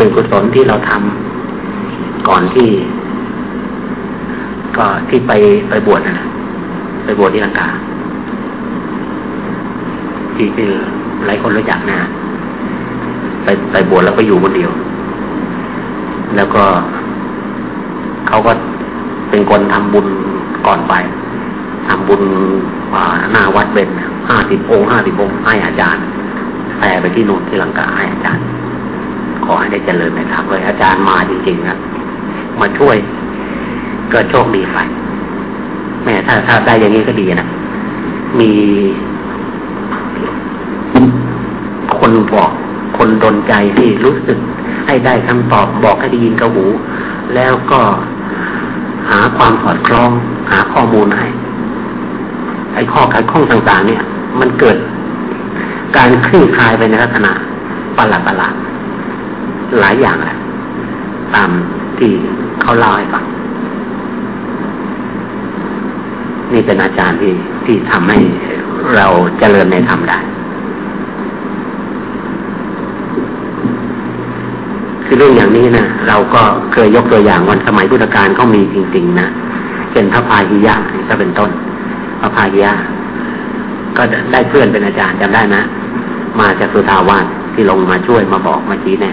เป็นกุศลที่เราทำก่อนที่ ก็ที่ไปไปบวชนะไปบวชที่ลังกาที่คือหลายคนรู้จักนะไปไปบวชแล้วก็อยู่คนเดียว แล้วก็เขาก็เป็นคนทำบุญก่อนไปทำบุญหน้าวัดเป็นห้าสิบองค์ห้าสิบองค์ให้อาจารย์แผ่ไปที่นู่นที่ลังกาให้อาจารย์ ขอให้ได้เจริญในธรรมเลยอาจารย์มาจริงๆนะมาช่วยก็โชคดีไปแม่ถ้าถ้าได้อย่างนี้ก็ดีนะมีคนบอกคนดนใจที่รู้สึกให้ได้คำตอบบอกให้ได้ยินกระหู แล้วก็หาความสอดคล้อง หาข้อมูลให้ ไอ้ข้อขัดข้องต่างๆ เนี่ย มันเกิดการคลี่คลายไปในลักษณะประหลาดประหลาด หลายอย่างแหละตามที่เขาเล่าให้ฟังนี่เป็นอาจารย์ที่ที่ทำให้เราเจริญในธรรมได้ คือเรื่องอย่างนี้นะเราก็เคยยกตัวอย่างวันสมัยพุทธกาลเขามีจริง ๆ นะเช่นพระพาหิยะก็เป็นต้นพระพาหิยะก็ได้เพื่อนเป็นอาจารย์จำได้นะ มาจากสุทาวานที่ลงมาช่วยมาบอกมาชี้แน่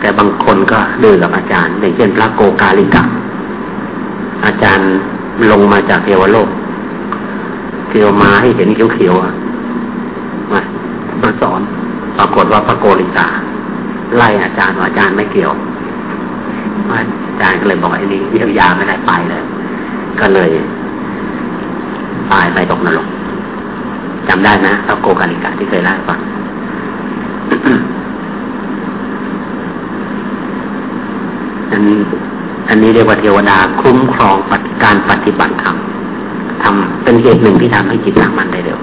แต่บางคนก็ดื้อกับอาจารย์ อย่างเช่นพระโกกาลิกะ อาจารย์ลงมาจากเทวโลกเทวมาให้เห็นเขียวๆมามาสอนปรากฏว่าพระโกริกาไล่อาจารย์อาจารย์ไม่เกี่ยวอาจารย์ก็เลยบอกไอ้นี่เยียวยาไม่ได้ไปเลยก็เลยตายไปตกนรกจำได้นะพระโกกาลิกาที่เคยเล่าให้ฟัง อันอันนี้เรียกว่าเทวดาคุ้มครองปการปฏิบัติธรรมทำเป็นเหตุหนึ่งที่ทำให้จิตตั้งมันได้เร็ว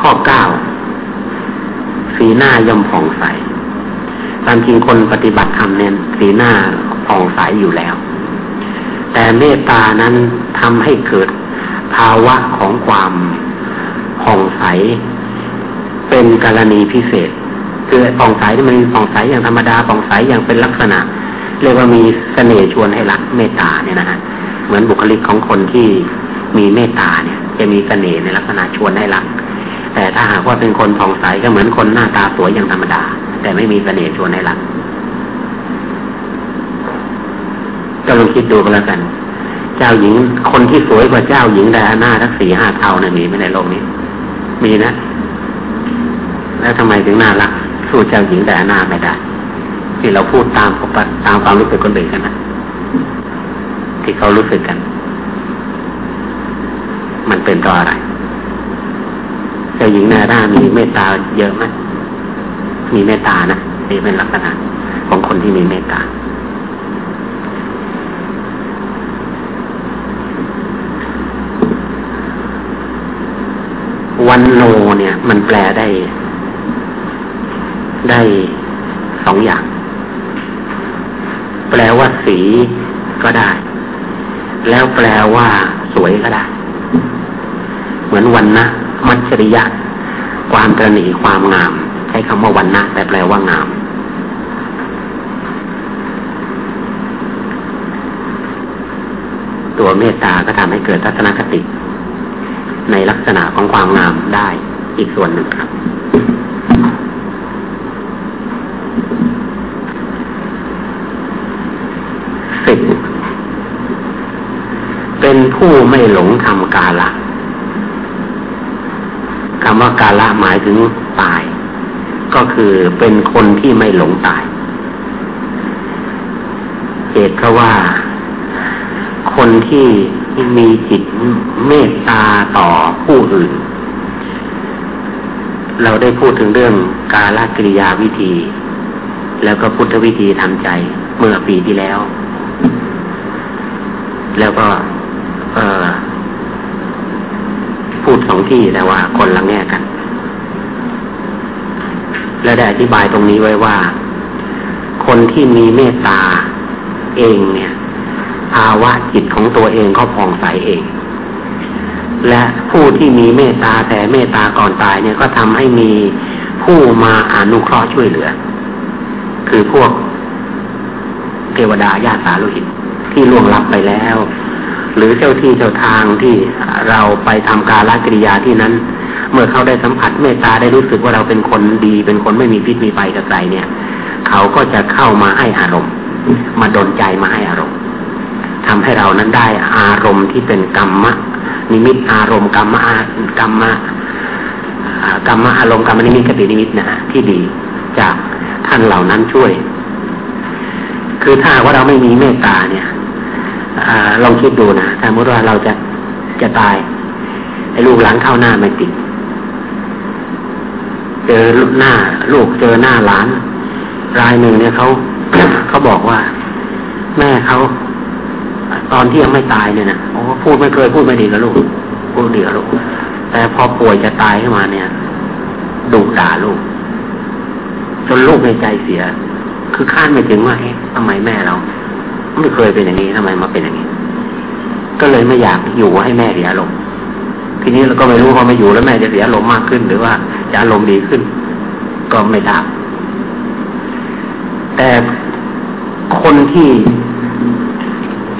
ข้อเก้าสีหน้าย่อมผ่องใสตามจริงคนปฏิบัติธรรมเนี่ยสีหน้าผ่องใสอยู่แล้ว แต่เมตตานั้นทำให้เกิดภาวะของความผ่องใส เป็นกรณีพิเศษ คือผ่องใสที่มันผ่องใสอย่างธรรมดาผ่องใสอย่างเป็นลักษณะ เรียกว่ามีเสน่ห์ชวนให้รักเมตตาเนี่ยนะฮะเหมือนบุคลิกของคนที่มีเมตตาเนี่ย จะมีเสน่ห์ในลักษณะชวนให้รัก แต่ถ้าหากว่าเป็นคนผ่องใสก็เหมือนคนหน้าตาสวยอย่างธรรมดา แต่ไม่มีเสน่ห์ชวนให้รักก็ลองคิดดูกันแล้วกัน เจ้าหญิงคนที่สวยกว่าเจ้าหญิงไดอาน่าทั้งสี่ห้าเท่าเนี่ยมีไหมในโลกนี้ มีนะ แล้วทำไมถึงน่ารัก สู้เจ้าหญิงแต่หน้าไม่ได้ ที่เราพูดตามตามความรู้สึกคนอื่นกันนะที่เขารู้สึกกัน มันเป็นต่ออะไรเจ้าหญิงนารามีเมตตาเยอะไหมมีเมตตานะนี่เป็นลักษณะของคนที่มีเมตตาวันโนเนี่ย มันแปลได้ ได้สองอย่าง แปลว่าสีก็ได้ แล้วแปลว่า สวยก็ได้ เหมือนวันนะมัจฉริยะ ความตระณีความงาม ใช้คำว่าวันนะแต่แปลว่างาม ตัวเมตตาก็ทำให้เกิดทัศนคติ ในลักษณะของความงามได้อีกส่วนหนึ่งครับสิบเป็น ผู้ไม่หลงทำกาละคำว่ากาละหมายถึงตาย ก็คือเป็นคนที่ไม่หลงตายเหตุเพราะว่าคนที่มีจิตเมตตาต่อผู้อื่น เราได้พูดถึงเรื่องกาลกิริยาวิธี แล้วก็พุทธวิธีทำใจเมื่อปีที่แล้ว แล้วก็ พูดสองที่แต่ว่าคนละแง่กัน และได้อธิบายตรงนี้ไว้ว่า คนที่มีเมตตาเองเนี่ยภาวะจิตของตัวเองเขาผ่องใสเอง และผู้ที่มีเมตตาแต่เมตตาก่อนตายเนี่ยก็ทำให้มีผู้มาอนุเคราะห์ช่วยเหลือ คือพวกเทวดาญาติสาลุหิตที่ล่วงลับไปแล้ว หรือเจ้าที่เจ้าทางที่เราไปทำการละกิริยาที่นั้น เมื่อเขาได้สัมผัสเมตตาได้รู้สึกว่าเราเป็นคนดี เป็นคนไม่มีพิษมีภัยกับใครเนี่ย เขาก็จะเข้ามาให้อารมณ์ มาดนใจมาให้อารมณ์ทำให้เรานั้นได้อารมณ์ที่เป็นกรรมะนิมิตอารมณ์กรรมะกรรมะกรรมะอารมณ์กรรมนิมิตกตินิมิตนะที่ดีจากท่านเหล่านั้นช่วย คือถ้าว่าเราไม่มีเมตตาเนี่ย อลองคิดดูนะสมมติว่าเราจะจะตายไอ้ลูกหลานเข้าหน้าไม่ติดเจอหน้า ลูกเจอหน้าหลาน รายหนึ่งเนี่ยเขาเขาบอกว่า แม่เขาตอนที่ยังไม่ตายเนี่ยนะโอ้พูดไม่เคยพูดไม่ดีกับลูกพูดดีกับลูกแต่พอป่วยจะตายขึ้นมาเนี่ยดุด่าลูก จนลูกในใจเสีย คือคาดไม่ถึงว่าเอ๊ะทำไมแม่เรา ไม่เคยเป็นอย่างนี้ทำไมมาเป็นอย่างนี้ ก็เลยไม่อยากอยู่ให้แม่เสียลมณ์ทีนี้เราก็ไม่รู้พอมาอยู่แล้วแม่จะเสียลมณ์มากขึ้น หรือว่าจะอารมณ์ดีขึ้น ก็ไม่ทราบแต่คนที่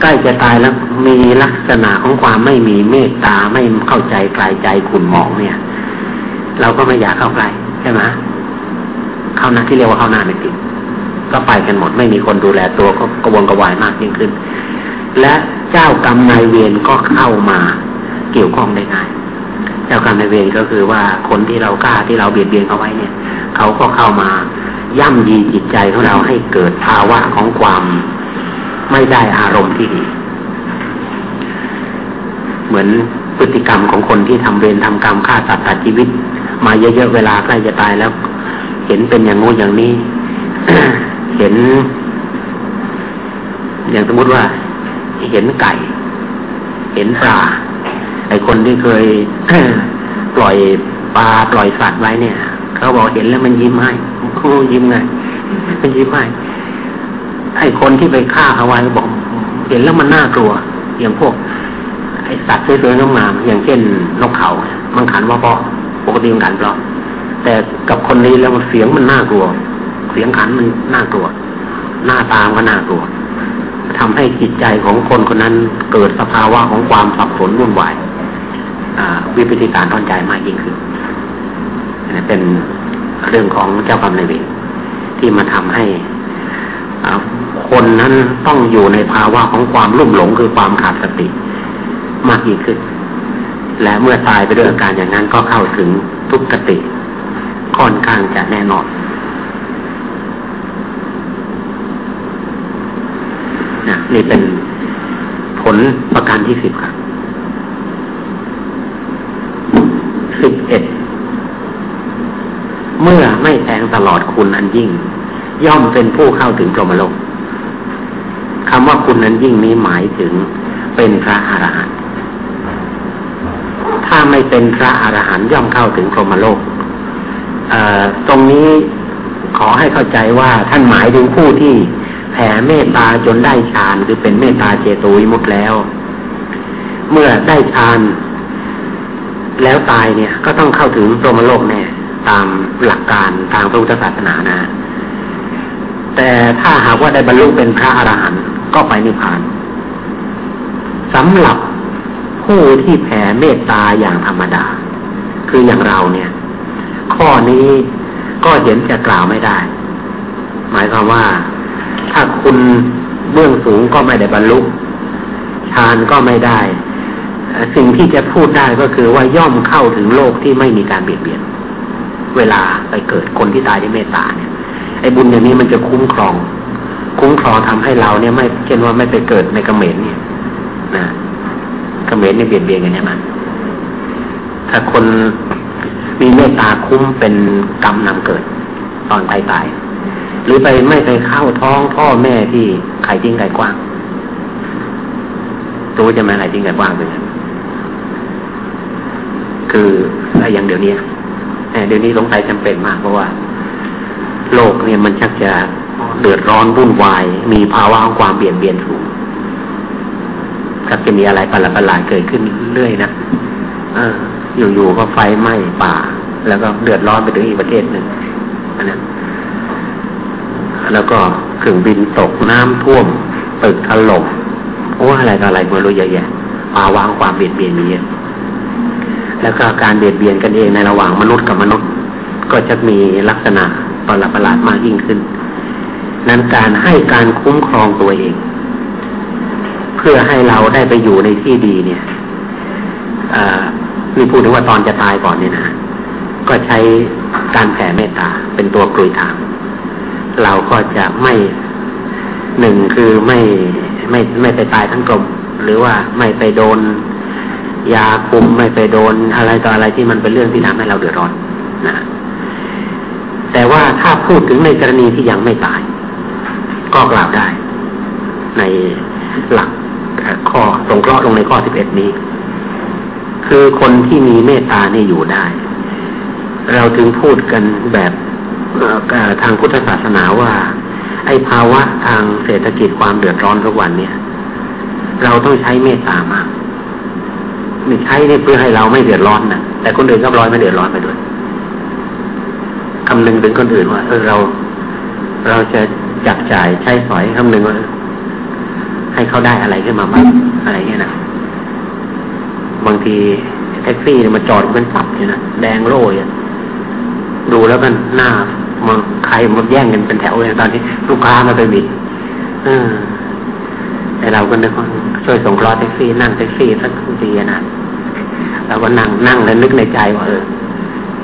ใกล้จะตายแล้วมีลักษณะของความไม่มีเมตตาไม่เข้าใจกลายใจขุนหมองเนี่ย เราก็ไม่อยากเข้าใกล้ใช่ไหมเข้าหน้าที่เรียกว่าเข้าหน้าไม่ติด ก็ไปกันหมด ไม่มีคนดูแลตัวก็กระวนกระวายมากยิ่งขึ้น และเจ้ากรรมนายเวรก็เข้ามาเกี่ยวข้องได้ง่าย เจ้ากรรมนายเวรก็คือว่าคนที่เรากล้าที่เราเบียดเบียนเขาไว้เนี่ย เขาก็เข้ามาย่ำยีจิตใจของเราให้เกิดภาวะของความไม่ได้อารมณ์ที่ดี เหมือนพฤติกรรมของคนที่ทำเวรทำกรรมฆ่าสัตว์ตัดชีวิต มาเยอะๆเวลาใกล้จะตายแล้ว เห็นเป็นอย่างงู้อย่างนี้ เห็น อย่างสมมติว่า เห็นไก่ เห็นปลาไอคนที่เคยปล่อยปลาปล่อยสัตว์ไว้เนี่ย เขาบอกเห็นแล้วมันยิ้มให้โอ้ยิ้มไงมันยิ้มให้ไอคนที่ไปฆ่าเอาไว้บอก เห็นแล้วมันน่ากลัว อย่างพวก ไอสัตว์สวยๆงามๆอย่างเช่นนกเขามันขันว่าเพราะปกติมันขันเพราะแต่กับคนนี้แล้วมันเสียงมันน่ากลัว เสียงขันมันน่ากลัว หน้าตามก็น่ากลัวทำให้จิตใจของคนคนนั้นเกิดสภาวะของความสับสนวุ่นวายวิปฏิการทอนใจมากยิ่งขึ้นเป็นเรื่องของเจ้ากรรมนายเวรที่มาทำให้คนนั้นต้องอยู่ในภาวะของความลุ่มหลงคือความขาดสติมากยิ่งขึ้น และเมื่อตายไปด้วยอาการอย่างนั้นก็เข้าถึงทุกขติ ค่อนข้างจะแน่นอน นี่เป็นผลประการที่สิบครับสิบเอ็ดเมื่อไม่แทงตลอดคุณอันยิ่ง ย่อมเป็นผู้เข้าถึงพรหมโลกคำว่าคุณนั้นยิ่งนี้หมายถึงเป็นพระอรหันต์ถ้าไม่เป็นพระอรหันต์ย่อมเข้าถึงพรหมโลกตรงนี้ขอให้เข้าใจว่าท่านหมายถึงผู้ที่ ผ่เมตตาจนได้ฌานคือเป็นเมตตาเจโตวิมุตแล้ว เมื่อได้ฌานแล้วตายเนี่ยก็ต้องเข้าถึงพรมโลกแน่ตามหลักการทางพระพุทธศาสนานะ แต่ถ้าหากว่าได้บรรลุเป็นพระอรหันต์ก็ไปนิพพานสำหรับผู้ที่แผ่เมตตาอย่างธรรมดา คืออย่างเราเนี่ย ข้อนี้ก็เห็นจะกล่าวไม่ได้ หมายความว่า ถ้าคุณเบื้องสูงก็ไม่ได้บรรลุฌานก็ไม่ได้ สิ่งที่จะพูดได้ก็คือว่าย่อมเข้าถึงโลกที่ไม่มีการเบียดเบียน เวลาไปเกิดคนที่ตายด้วยเมตตาเนี่ยไอ้บุญอย่างนี้มันจะคุ้มครอง คุ้มครองทำให้เราเนี่ยไม่เช่นว่าไม่ไปเกิดในกระเมนเนี่ยนะกระเมนเนี่ยเบียดเบียนกันอย่างนั้นถ้าคนมีเมตตาคุ้มเป็นกรรมนำเกิดตอนตายตาย หรือไปไม่ไปเข้าท้องพ่อแม่ที่ไข่จิ้งไข่กว้างตัวจะมาไข่จิ้งไข่กว้างเป็นคืออะไรอย่างเดี๋ยวนี้เดี๋ยวนี้สงสัยจำเป็นมากเพราะว่า โลกเนี่ยมันชักจะเดือดร้อนวุ่นวาย มีภาวะของความเบียดเบียนสูงครับจะมีอะไรประหลาดๆเกิดขึ้นเรื่อยนะออยู่ๆก็ไฟไหม้ป่า แล้วก็เดือดร้อนไปถึงอีกประเทศหนึ่งอันนั้น แล้วก็เครื่องบินตกน้ำท่วมตึกถล่มโอ้อะไรก็อะไรไม่รู้เยอะแยะภาวะความเบียดเบียนมีเยอะแล้วก็การเบียดเบียนกันเองในระหว่างมนุษย์กับมนุษย์ ก็จะมีลักษณะประหลาดประหลาดมากยิ่งขึ้น นั้นการให้การคุ้มครองตัวเอง เพื่อให้เราได้ไปอยู่ในที่ดีเนี่ยนี่พูดถึงว่าตอนจะตายก่อนเนี่ยนะ ก็ใช้การแผ่เมตตาเป็นตัวกลุยทาง เราก็จะไม่หนึ่งคือไม่ไม่ไม่ไปตายทั้งกลมหรือว่าไม่ไปโดน ยาคุมไม่ไปโดนอะไรต่ออะไรที่มันเป็นเรื่องที่ทำให้เราเดือดร้อนนะแต่ว่าถ้าพูดถึงในกรณีที่ยังไม่ตาย ก็กล่าวได้ ในหลักข้อสงเคราะห์ลงในข้อสิบเอ็ดนี้ คือคนที่มีเมตตานี่อยู่ได้ เราถึงพูดกันแบบ ทางพุทธศาสนาว่า ไอ้ภาวะทางเศรษฐกิจความเดือดร้อนทุกวันเนี่ย เราต้องใช้เมตตามากมใช้เนี่ยเพื่อให้เราไม่เดือดร้อนนะแต่คนอื่นก็ร้อนไม่เดือดร้อนไปด้วยคำนึงถึงคนอื่นว่าเออเรา เราจะจับจ่ายใช้สอยคำนึงว่าให้เขาได้อะไรขึ้นมาบ้างอะไรเงี้ยนะบางทีแท็กซี่มาจอดเป็นสับอยู่นะแดงโรยดูแล้วกันหน้า มันใครมันแย่งกันเป็นแถวเลยตอนนี้ ลูกค้ามาไปบิดแต่เราก็นึกว่าช่วยส่งคลอแท็กซี่นั่งแท็กซี่สักทีนะเราก็นั่งนั่งแล้วนึกในใจว่าเออ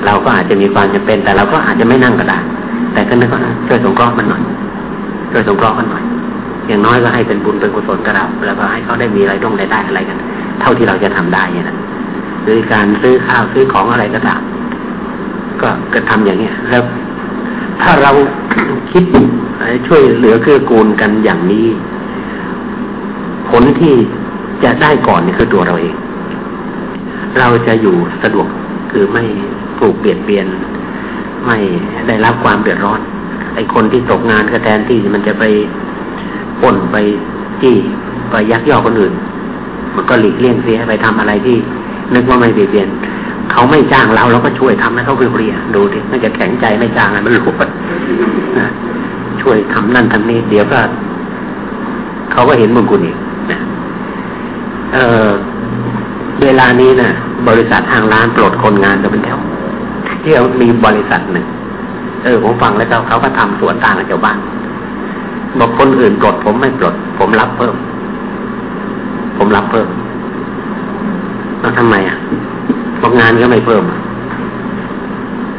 เราก็อาจจะมีความจำเป็น แต่เราก็อาจจะไม่นั่งก็ได้แต่ก็นึกว่าช่วยสงเคราะห์มันหน่อยช่วยสงเคราะห์มันหน่อย อย่างน้อยก็ให้เป็นบุญเป็นกุศลก็รับแล้วก็ให้เขาได้มีอะไรต้องได้ได้อะไรกัน เท่าที่เราจะทำได้เนี่ยนะหรือการซื้อข้าวซื้อของอะไรก็ตามก็ก็ทำอย่างเนี้ยแล้ว ถ้าเราคิดช่วยเหลือเกื้อกูลกันอย่างนี้ ผลที่จะได้ก่อนนี่คือตัวเราเอง เราจะอยู่สะดวกคือไม่ถูกเบียดเบียน ไม่ได้รับความเดือดร้อน ไอ้คนที่ตกงานก็แทนที่มันจะไปป่นไปจี้ไปยักยอกคนอื่น มันก็หลีกเลี่ยงเสียไปทำอะไรที่ นึกว่าไม่เบียดเบียน เขาไม่จ้างเราเราก็ช่วยทำให้เขาเรียดูดิมันจะแข็งใจไม่จ้างอะไรมันรู้นะช่วยทำนั่นทำนี้ เดี๋ยวก็เขาก็เห็นบุญคุณอีกนะเออเวลานี้นะบริษัททางร้านปลดคนงานกันเป็นแถวที่มีบริษัทหนึ่งเออผมฟังแล้วเขาก็ทำสวนต่างกับชาวบ้านบอกคนอื่นปลดผมไม่ปลด ผมรับเพิ่ม ผมรับเพิ่มแล้วทำไมอะ บอกงานก็ไม่เพิ่ม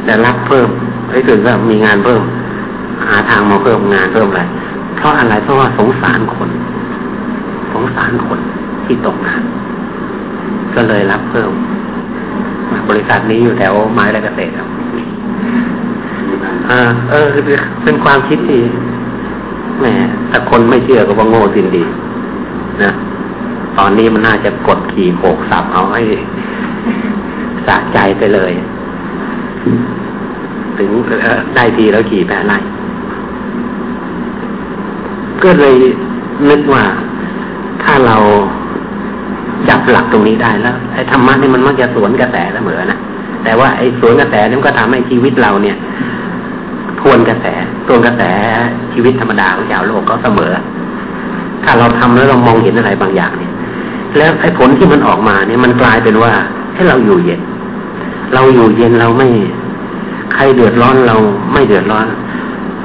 แต่รับเพิ่มไอ้ถึงก็มีงานเพิ่ม หาทางมาเพิ่มงานเพิ่มอะไรเพราะอะไรเพราะว่าสงสารคน สงสารคนที่ตกงานก็เลยรับเพิ่ม บริษัทนี้อยู่แถวไม้และเกษตรครับอ่าเออเป็นความคิดที่แหมแต่คนไม่เชื่อก็ว่าโง่จริงดี นะ ตอนนี้มันน่าจะกดขี่โขกสับเอาให้ สะใจไปเลย ถึงได้ทีแล้วขี่แปะไล่ก็เลยนึกว่าถ้าเราจับหลักตรงนี้ได้แล้วไอ้ธรรมะนี่มันมักจะสวนกระแสเสมอนะแต่ว่าไอ้สวนกระแสนี่มันก็ทำให้ชีวิตเราเนี่ยทวนกระแสทวนกระแสชีวิตธรรมดาของชาวโลกก็เสมอ ถ้าเราทำแล้วเรามองเห็นอะไรบางอย่างเนี่ย แล้วไอ้ผลที่มันออกมาเนี่ยมันกลายเป็นว่าให้เราอยู่เย็น เราอยู่เย็นเราไม่ ใครเดือดร้อนเราไม่เดือดร้อน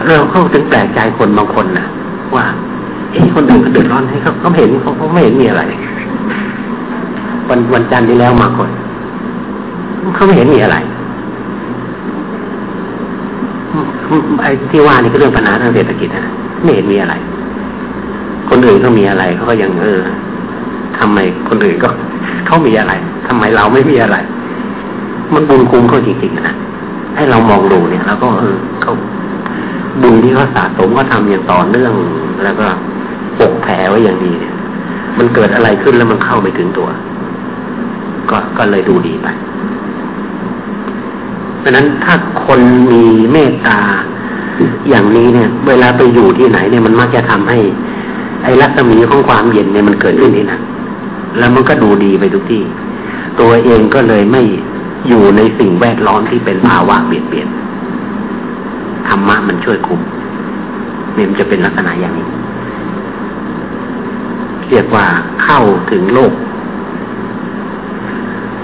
เราเข้าถึงแปลกใจคนบางคนนะว่าเอ๊ะคนอื่นเขาเดือดร้อนให้เขาเขาเห็นเขาเขาไม่เห็นมีอะไรวันวันจันทร์ที่แล้วมาคนเขาไม่เห็นมีอะไรไอ้ที่ว่านี่ก็เรื่องปัญหาทางเศรษฐกิจนะไม่เห็นมีอะไร คนอื่นเขามีอะไรเขาก็ยังเออทำไมคนอื่นก็เขามีอะไรทำไมเราไม่มีอะไร มันบุญคุ้มเขาจริงๆนะให้เรามองดูเนี่ยแล้วก็เออเขาบุญที่เขาสะสมก็ทำอย่างต่อเนื่องแล้วก็ปกแผลไว้อย่างดีเนี่ย มันเกิดอะไรขึ้นแล้วมันเข้าไปถึงตัว ก็ก็เลยดูดีไปเพราะนั้นถ้าคนมีเมตตาอย่างนี้เนี่ย เวลาไปอยู่ที่ไหนเนี่ยมันมักจะทำให้ ไอ้รัศมีของความเย็นเนี่ยมันเกิดขึ้นนี่นะแล้วมันก็ดูดีไปทุกที่ ตัวเองก็เลยไม่ อยู่ในสิ่งแวดล้อมที่เป็นภาวะเปลี่ยนเปลี่ยนธรรมะมันช่วยคุมเนี่ยมันจะเป็นลักษณะอย่างนี้ เรียกว่าเข้าถึงโลก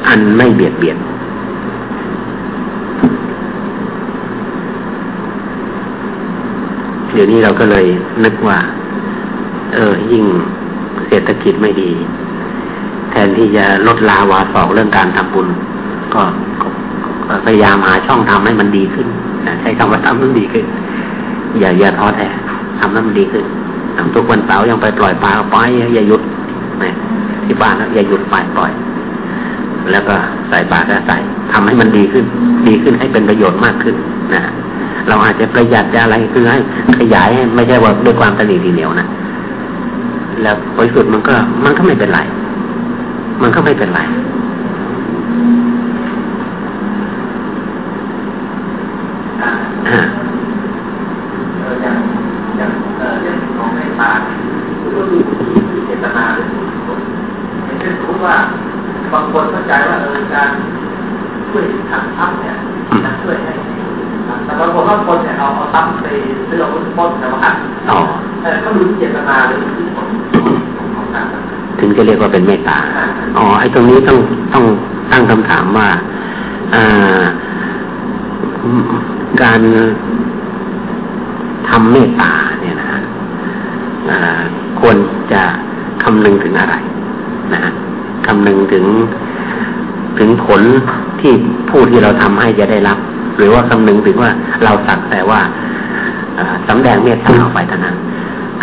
อันไม่เบียดเบียนเดี๋ยวนี้เราก็เลยนึกว่า เออ ยิ่งเศรษฐกิจไม่ดี แทนที่จะลดลาวาสอกเรื่องการทำบุญ ก็พยายามหาช่องทำให้มันดีขึ้นใช้คำว่าทำให้มันดีขึ้น อย่าอย่าท้อแท้ทำให้มันดีขึ้นทำทุกวันเสาร์ยังไปปล่อยปลาปล่อยอย่าหยุดนะที่บ้านแล้วอย่าหยุดปล่อยปล่อย แล้วก็ใส่ปลาก็ใส่ทำให้มันดีขึ้น ดีขึ้นให้เป็นประโยชน์มากขึ้นนะเราอาจจะประหยัดจะอะไรคือให้ขยายไม่ใช่ว่าด้วยความตนีทีเหนียวนะแล้วบริสุทธิ์มันก็มันก็ไม่เป็นไร มันก็ไม่เป็นไร อย่างอย่างเรื่องของในตาก็ดูเจตนาอย่างเช่นสมมติว่าบางคนเข้าใจว่าเออการช่วยทางทัพเนี่ยจะช่วยให้แต่บางคนบางคนเนี่ยเอาเอาทัพไปซื้ออาวุธป้นแต่ว่าแต่ก็ดูเจตนาเลยที่ผลของการถึงจะเรียกว่าเป็นเมตตา อ๋อ ไอ้ตรงนี้ต้องต้องตั้งคำถามว่า อ่า การทำเมตตาเนี่ยนะฮะควรจะคำนึงถึงอะไรนะฮะคำนึงถึงถึงผลที่ผู้ที่เราทำให้จะได้รับ หรือว่าคำนึงถึงว่าเราสักแต่ว่าสำแดงเมตตาออกไปเท่านั้น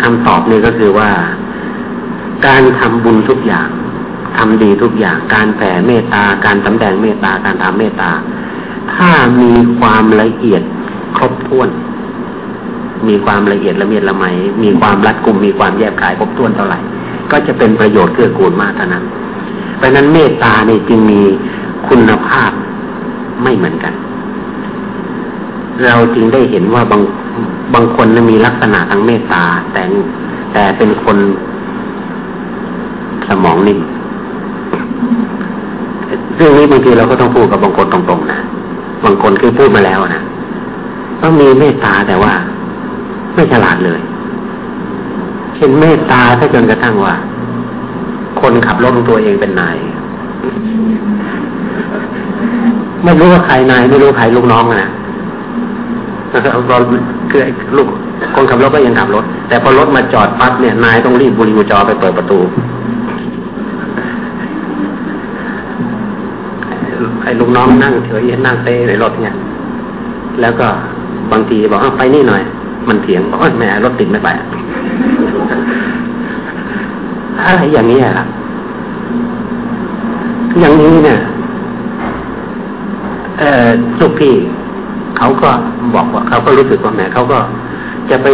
คำตอบนี่ก็คือว่าการทำบุญทุกอย่างทำดีทุกอย่าง การแผ่เมตตา การสำแดงเมตตา การทำเมตตา ถ้ามีความละเอียดครบถ้วน มีความละเอียดละเมียดละไมมีความรัดกุมมีความแยบขายครบถ้วนเท่าไหร่ ก็จะเป็นประโยชน์เกื้อกูลมากเท่านั้นเพราะนั้นเมตตาเนี่ยจึงมีคุณภาพไม่เหมือนกัน เราจึงได้เห็นว่าบางบางคนมีลักษณะทางเมตตาแต่แต่เป็นคนสมองนิ่มเรื่องนี้บางทีเราก็ต้องพูดกับบางคนตรงๆนะ บางคนคือพูดมาแล้วนะต้องมีเมตตาแต่ว่า ไม่ฉลาดเลยเช่นเมตตาถ้าจนกระทั่งว่า คนขับรถตัวเองเป็นนายไม่รู้ว่าใครนายไม่รู้ใครลูกน้องนะเราคือลูกคนขับรถก็ยังขับรถ แต่พอรถมาจอดปั๊บเนี่ยนายต้องรีบบุรีบุจอไปเปิดประตู ไอ้ลูกน้องนั่งเฉยนั่งเต้ในรถเนี่ยแล้วก็บางทีบอกว่าไปนี่หน่อย มันเถียงบอกว่าแม่รถติดไม่ไปอะไรอย่างนี้ครับอย่างนี้เนี่ยเออลูกพี่เขาก็บอกว่าเขาก็รู้สึกว่าแม่เขาก็จะไป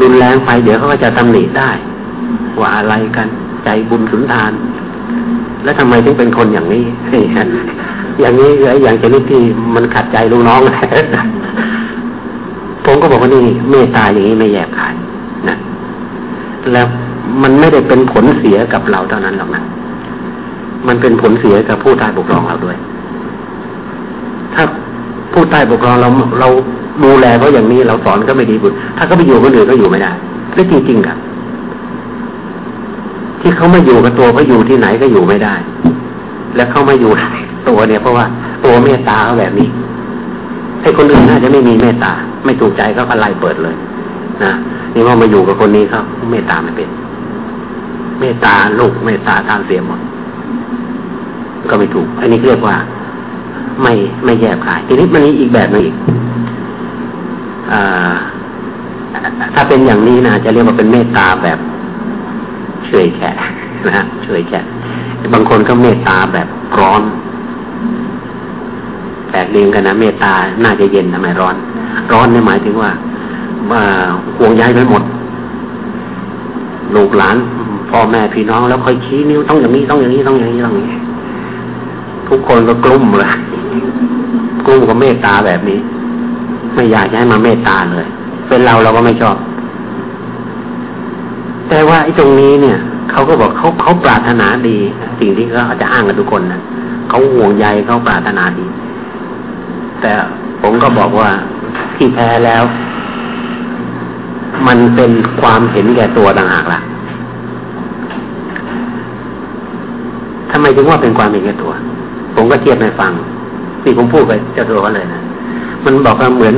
รุนแรงไปเดี๋ยวเขาก็จะตำหนิได้ ว่าอะไรกันใจบุญสุนทาน แล้วทำไมถึงเป็นคนอย่างนี้ อย่างนี้ไอ้อย่างชนิดที่มันขัดใจลูกน้อง ผมก็บอกว่านี่เมตตาอย่างนี้ไม่แยกขายนะแล้วมันไม่ได้เป็นผลเสียกับเราเท่านั้นหรอกนะมันเป็นผลเสียกับผู้ใต้ปกครองเราด้วย ถ้าผู้ใต้ปกครองเราเราดูแลเขาอย่างนี้เราสอนก็ไม่ดีบุญถ้าเขาไปอยู่คนอื่นก็อยู่ไม่ได้ไม่จริงๆครับ ที่เขาไม่อยู่กับตัวเขาอยู่ที่ไหนก็อยู่ไม่ได้ แล้วเขาไม่อยู่ตัวเนี่ยเพราะว่าตัวเมตตาเขาแบบนี้ไอ้คนอื่นน่าจะไม่มีเมตตา ไม่ถูกใจเขาก็ไล่เปิดเลยนะนี่ว่ามาอยู่กับคนนี้เขาเมตตาไม่เป็น เมตตาลูกเมตตาทานเสียหมดก็ไม่ถูก อันนี้เรียกว่า ไม่ไม่แยบขายทีนี้มันมีอีกแบบนึงอีกถ้าเป็นอย่างนี้นะจะเรียกว่าเป็นเมตตาแบบ ช่วยแค่นะฮะช่วยแค่บางคนก็เมตตาแบบร้อนแปลกเรียงกันนะเมตตาน่าจะเย็นทำไมร้อน ร้อนนี่หมายถึงว่าว่าห่วงใยไปหมดลูกหลานพ่อแม่พี่น้องแล้วค่อยชี้นิ้วต้องอย่างนี้ต้องอย่างนี้ต้องอย่างนี้ต้องอย่างนี้ทุกคนก็กลุ้มเลยกลุ้มกับเมตตาแบบนี้ ไม่อยากให้มาเมตตาเลย เป็นเราเราก็ไม่ชอบ แต่ว่าไอ้ตรงนี้เนี่ยเขาก็บอกเขาเขาปรารถนาดี สิ่งที่เขาจะอ้างกับทุกคนนะเขาห่วงใยเขาปรารถนาดี แต่ผมก็บอกว่าที่แพ้แล้ว มันเป็นความเห็นแก่ตัวต่างหากล่ะทำไมถึงว่าเป็นความเห็นแก่ตัว ผมก็เทียบให้ฟังนี่ผมพูดไปเจ้าตัวเขาเลยนะมันบอกว่าเหมือน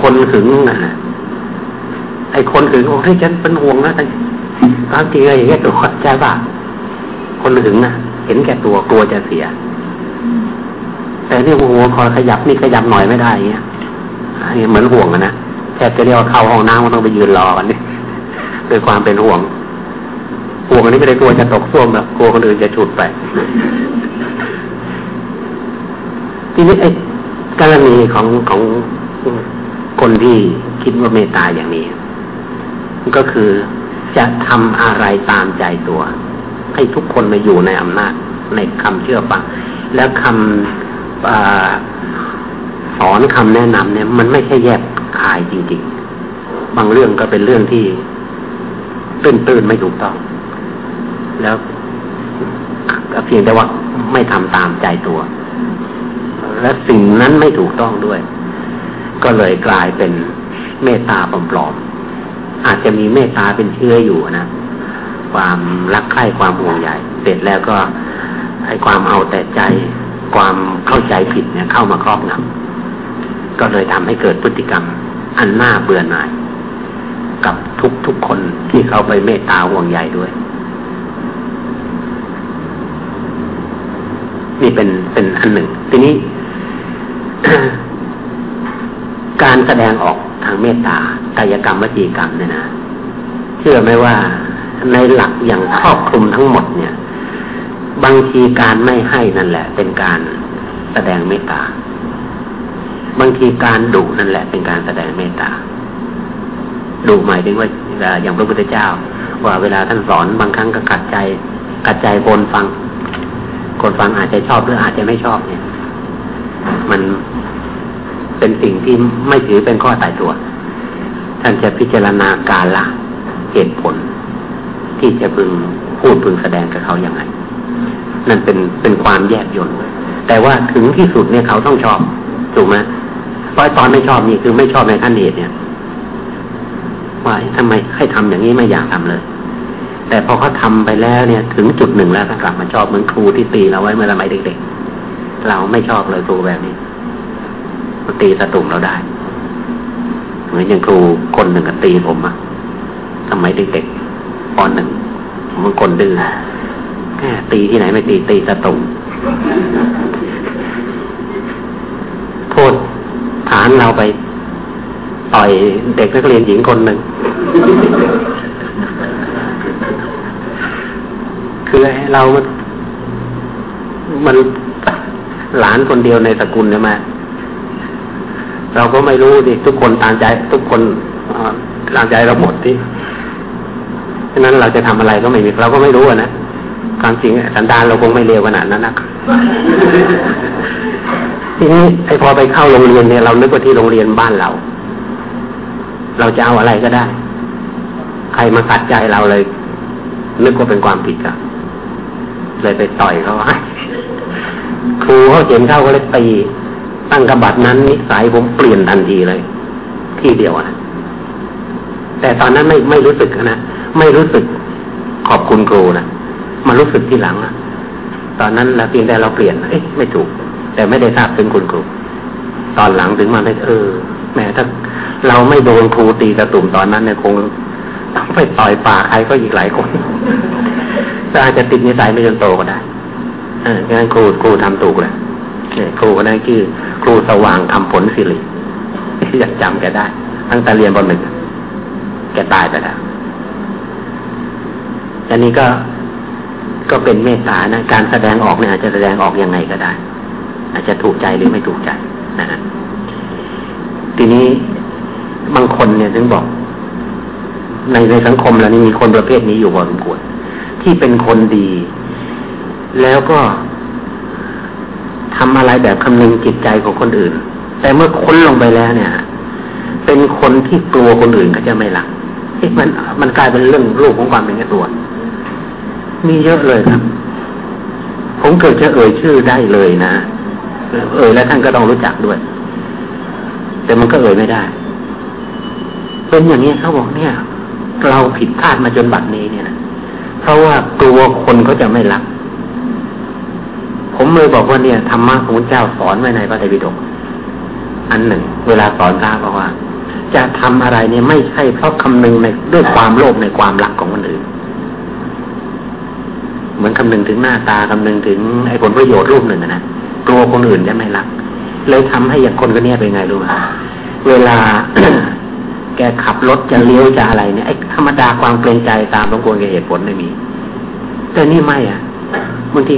คนหึงนะไอ้คนหึงโอ้ยฉันเป็นห่วงนะ แต่ความจริงอะไรอย่างเงี้ยตัวใช่ป่ะคนหึงนะเห็นแก่ตัวกลัวจะเสีย แต่นี่หัวคอยขยับนี่ขยับหน่อยไม่ได้เงี้ยนี่เหมือนห่วงนะแทบจะเรียกว่าเข้าห้องน้ำมันต้องไปยืนรอกันนี่ด้วยความเป็นห่วงห่วงอันนี้ไม่ได้กลัวจะตกส้วมแบบกลัวคนอื่นจะฉุดไป ทีนี้ไอ้กรณีของของคนที่คิดว่าเมตตาอย่างนี้ ก็คือ จะทำอะไรตามใจตัว ให้ทุกคนมาอยู่ในอำนาจในคำเชื่อฟังแล้วคำสอนคำแนะนำเนี่ย มันไม่ใช่แยกคายจริง ๆ บางเรื่องก็เป็นเรื่องที่ตื่นตื่นไม่ถูกต้อง แล้วเพียงแต่ว่าไม่ทำตามใจตัว และสิ่งนั้นไม่ถูกต้องด้วย ก็เลยกลายเป็นเมตตาปลอม อาจจะมีเมตตาเป็นเชื้ออยู่นะความรักใคร่ความห่วงใยเสร็จแล้วก็ให้ความเอาแต่ใจ ความเข้าใจผิดเนี่ยเข้ามาครอบงำก็เลยทำให้เกิดพฤติกรรม อันน่าเบื่อหน่าย กับทุกทุกคนที่เขาไปเมตตาห่วงใยด้วย นี่เป็นเป็นอันหนึ่ง ทีนี้ การแสดงออก ทางเมตตากายกรรมวจีกรรมเนี่ยนะเชื่อไหมว่าในหลักอย่างครอบคลุมทั้งหมดเนี่ย บางทีการไม่ให้นั่นแหละ เป็นการแสดงเมตตา บางทีการดุนั่นแหละ เป็นการแสดงเมตตาดุหมายถึงว่าอย่างพระพุทธเจ้า ว่าเวลาท่านสอนบางครั้งก็กัดใจกัดใจคนฟัง คนฟังอาจจะชอบหรืออาจจะไม่ชอบเนี่ย มัน เป็นสิ่งที่ไม่ถือเป็นข้อตายตัว ท่านจะพิจารณาการละเหตุผล ที่จะพึงพูดพึงแสดงกับเขาอย่างไรนั่นเป็นเป็นความแยบยลแต่ว่าถึงที่สุดเนี่ยเขาต้องชอบถูกไหมเพราะตอนไม่ชอบนี่คือไม่ชอบในขั้นเหตุเนี่ยว่าทำไมให้ทำอย่างนี้ไม่อยากทำเลย แต่พอเขาทาไปแล้วเนี่ย ถึงจุดหนึ่งแล้วกลับมาชอบเหมือนครูที่ตีเราไว้เมื่อสมัยเด็กๆเราไม่ชอบเลยครูแบบนี้ ตีสตุ่มเราได้ เหมือนอย่างครูคนหนึ่งก็ตีผมอะสมัยเด็กๆปอนหนึ่งผมเป็นคนดื้อแค่ตีที่ไหนไม่ตีตีสตุ่มโทษฐานเราไปต่อยเด็กนักเรียนหญิงคนหนึ่งคือเรามันหลานคนเดียวในตระกูลใช่ไหม เราก็ไม่รู้ดิทุกคนตามใจ ทุกคนตามใจเราหมดที่ฉะนั้นเราจะทำอะไรก็ไม่มีเราก็ไม่รู้นะความจริงสันดานเราคงไม่เลวขนาดนั้นนะทีนี้ไอ้พอไปเข้าโรงเรียนเนี่ยเรานึกว่าที่โรงเรียนบ้านเรา เราจะเอาอะไรก็ได้ ใครมาขัดใจเราเลย นึกว่าเป็นความผิดอะเลยไปต่อยเขาครูเขาเห็นเข้าก็เลยตี ตั้งกระบัดนั้นนิสัยผมเปลี่ยนทันทีเลย ที่เดียวอะแต่ตอนนั้นไม่ไม่รู้สึกนะไม่รู้สึกขอบคุณครูนะมารู้สึกที่หลังอะตอนนั้นเราเพียงแต่เราเปลี่ยนเอ๊ะไม่ถูก แต่ไม่ได้ทราบถึงคุณครู ตอนหลังถึงมาได้เออแม้ถ้าเราไม่โดนครูตีกระตุ่มตอนนั้นเนี่ยคงต้องไปต่อยปากใครก็อีกหลายคนก็อาจจะติดนิสัยไม่จนโตก็ได้เอองั้นครูครูทำถูกเลย ครูคนนั้นคือ ครูสว่างทำผลสิริอยากจำแกได้ ตั้งแต่เรียนบนหนึ่งแกตายไปแล้วอันนี้ก็ก็เป็นเมตตานะ การแสดงออกเนี่ยอาจจะแสดงออกยังไงก็ได้ อาจจะถูกใจหรือไม่ถูกใจนะฮะทีนี้บางคนเนี่ยถึงบอก ในในสังคมเรานี่มีคนประเภทนี้อยู่พอสมควรที่เป็นคนดี แล้วก็ ทำอะไรแบบคำนึงจิตใจของคนอื่น แต่เมื่อค้นลงไปแล้วเนี่ย เป็นคนที่กลัวคนอื่นก็จะไม่รักมันมันกลายเป็นเรื่องรูปของความเป็นตัว มีเยอะเลยครับ ผมเกิดจะเอ่ยชื่อได้เลยนะ เอ่ยแล้วท่านก็ต้องรู้จักด้วย แต่มันก็เอ่ยไม่ได้ เป็นอย่างนี้เขาบอกเนี่ย เราผิดพลาดมาจนบัดนี้เนี่ยนะเพราะว่ากลัวคนเขาจะไม่รัก ผมเลยบอกว่าเนี่ยธรรมะของพระเจ้าสอนไว้ในพระไตรปิฎกอันหนึ่ง เวลาสอนพระบอกว่า จะทำอะไรเนี่ยไม่ใช่เพราะคำนึงในด้วยความโลภในความรักของคนอื่นเหมือนคำนึงถึงหน้าตาคำนึงถึงไอ้ผลประโยชน์รูปหนึ่งนะกลัวคนอื่นจะไม่รัก เลยทำให้อย่างคนก็เนี่ยเป็นไงรู้ไหมเวลาแกขับรถจะเลี้ยวจะอะไรเนี่ยไอ้ธรรมดาความเกรงใจตามสมควรแกเหตุผลไม่มี แต่นี่ไม่อะ บางที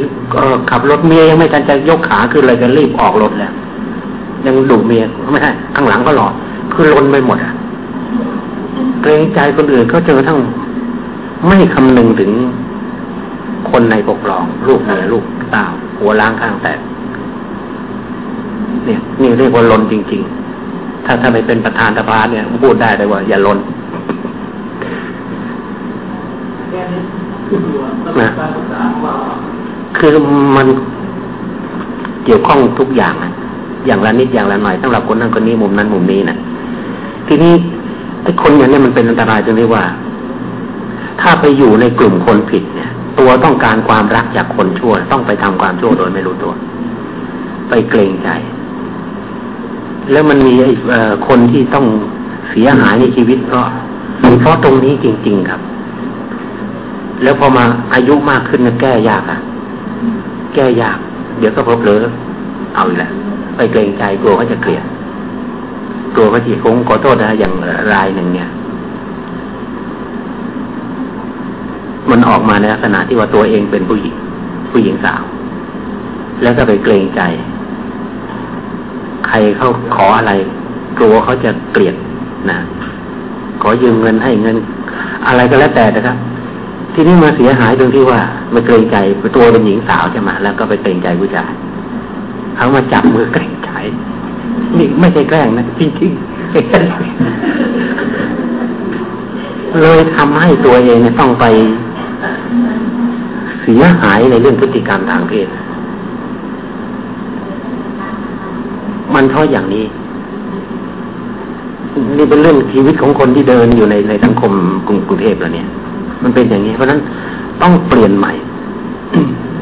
ขับรถเมียยังไม่ทันจะยกขาขึ้นเลยจะรีบออกรถแล้วยังดุเมียไม่ใช่ข้างหลังก็หลอคือลนไปหมดอะเกรงใจคนอื่นเขาเจอทั้ง ไม่คำนึงถึงคนในปกครอง ลูกเมียลูกต้าหัวล้างข้างแตกเนี่ยนี่เรียกว่าลนจริง ๆ ถ้าถ้าไม่เป็นประธานสภาเนี่ยพูดได้เลยว่า อย่าลนนะ คือมันเกี่ยวข้องทุกอย่างนะอย่างละนิดอย่างละหน่อยสำหรับคนนั้นคนนี้มุมนั้นมุมนี้นะทีนี้ไอ้คนอย่างนี้มันเป็นอันตรายตรงที่ว่า ถ้าไปอยู่ในกลุ่มคนผิดเนี่ย ตัวต้องการความรักจากคนชั่ว ต้องไปทำความชั่วโดยไม่รู้ตัว ไปเกรงใจ แล้วมันมีไอ้คนที่ต้องเสียหายในชีวิตเพราะเพราะตรงนี้จริง ๆครับ แล้วพอมาอายุมากขึ้นก็แก้ยากอะ แก้ยาก เดี๋ยวก็พบเลยเอาอีกแล้วไปเกรงใจกลัวเขาจะเกลียดกลัวเขาจะคงขอโทษนะอย่างรายหนึ่งเนี่ย มันออกมาในลักษณะที่ว่าตัวเองเป็นผู้หญิง ผู้หญิงสาว แล้วก็ไปเกรงใจ ใครเขาขออะไร กลัวเขาจะเกลียดนะขอยืมเงินให้เงิน อะไรก็แล้วแต่นะครับ ทีนี่มาเสียหายตรงที่ว่ามาเกรงใจตัวเป็นหญิงสาวใช่ไหมแล้วก็ไปเกรงใจผู้ชายเขามาจับมือแกล้งใจนี่ไม่ใช่แกล้งนะจริงๆเลยทำให้ตัวเองต้องไปเสียหายในเรื่องพฤติกรรมทางเพศ มันเพราะอย่างนี้ นี่เป็นเรื่องชีวิตของคนที่เดินอยู่ในในสังคมกรุงเทพแล้วเนี่ย มันเป็นอย่างนี้ เพราะฉะนั้นต้องเปลี่ยนใหม่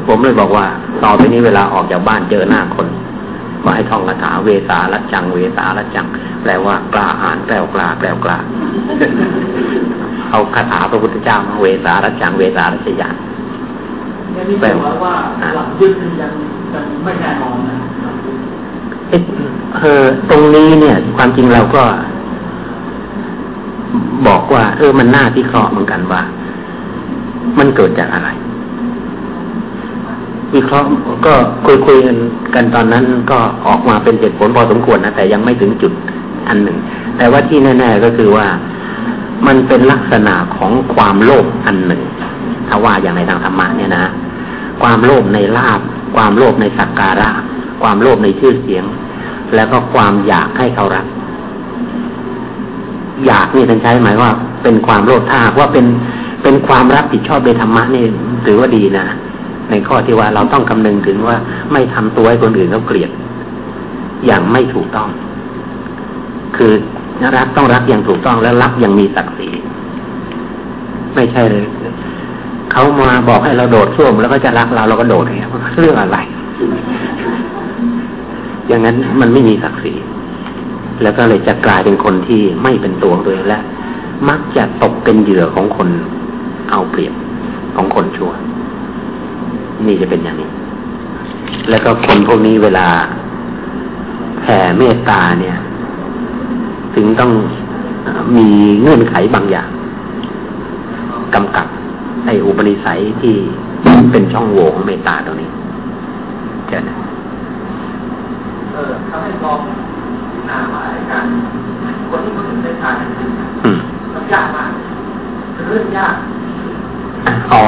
ผมเลยบอกว่าต่อไปนี้เวลาออกจากบ้านเจอหน้าคนก็ให้ท่องคาถาเวสาลัจัง เวสาลัจัง แปลว่ากล้าอ่านแปลวกล้าแปลวกล้าเอาคาถาพระพุทธเจ้ามาเวสาลัจัง เวสาลัจยานแปลว่าหลักยึดยังยังไม่แน่นอนนะเออตรงนี้เนี่ย ความจริงเราก็ บอกว่า เออมันน่าที่เคราะห์เหมือนกันว่า มันเกิดจากอะไรวิเคราะห์ก็คุยคุยกันกันตอนนั้นก็ออกมาเป็นเหตุผลพอสมควรนะแต่ยังไม่ถึงจุดอันหนึ่ง แต่ว่าที่แน่ ๆก็คือว่ามันเป็นลักษณะของความโลภอันหนึ่ง ถ้าว่าอย่างในทางธรรมะเนี่ยนะ ความโลภในลาบ ความโลภในสักการะ ความโลภในชื่อเสียง แล้วก็ความอยากให้เขารัก อยากนี่ท่านใช้หมายว่า เป็นความโลภถ้าว่าเป็น เป็นความรับผิดชอบในธรรมะนี่ถือว่าดีนะในข้อที่ว่าเราต้องคำนึงถึงว่าไม่ทำตัวให้คนอื่นเขาเกลียด อย่างไม่ถูกต้อง คือรักต้องรักอย่างถูกต้องและรักอย่างมีศักดิ์ศรีไม่ใช่เลยเขามาบอกให้เราโดดส้วมแล้วก็จะรักเราเราก็โดดอย่างเงี้ยเรื่องอะไร อย่างนั้นมันไม่มีศักดิ์ศรีแล้วก็เลยจะกลายเป็นคนที่ไม่เป็นตัวตัวเองและ มักจะตกเป็นเหยื่อของคน เอาเปรียบของคนชั่ว นี่จะเป็นอย่างนี้ แล้วก็คนพวกนี้เวลาแผ่เมตตาเนี่ย ถึงต้องมีเงื่อนไขบางอย่างกำกับไอ้อุปนิสัยที่เป็นช่องโหว่ของเมตตาตรงนี้เจ้าเออทำให้มองหน้าหมายการคนที่มันเมตตามันยากมากเรื่องยาก อ๋อ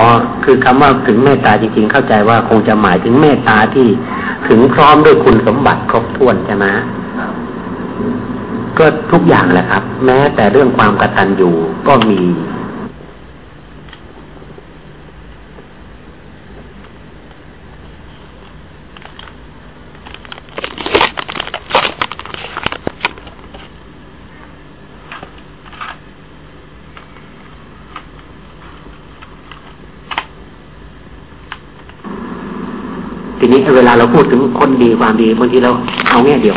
คือคำว่าถึงเมตตาจริงๆ เข้าใจว่าคงจะหมายถึงเมตตาที่ถึงพร้อมด้วยคุณสมบัติครบถ้วนใช่ไหมก็ทุกอย่างแหละครับ แม้แต่เรื่องความกระตันอยู่ก็มี ทีนี้เวลาเราพูดถึงคน ดีความดีบางทีเราเอาแง่เดียว